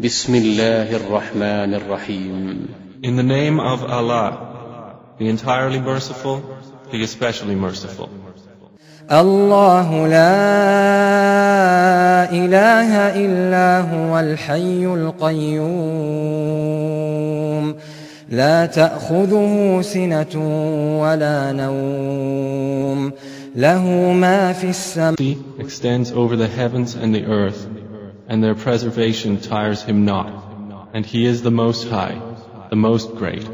بسم الله الرحمن الرحيم In the name of Allah, the entirely merciful, the especially merciful. الله لا إله إلا هو الحي القيوم لا تأخذه سنة ولا نوم له ما في السماء He extends over the heavens and the earth, and their preservation tires him not. And He is the Most High, the Most Great.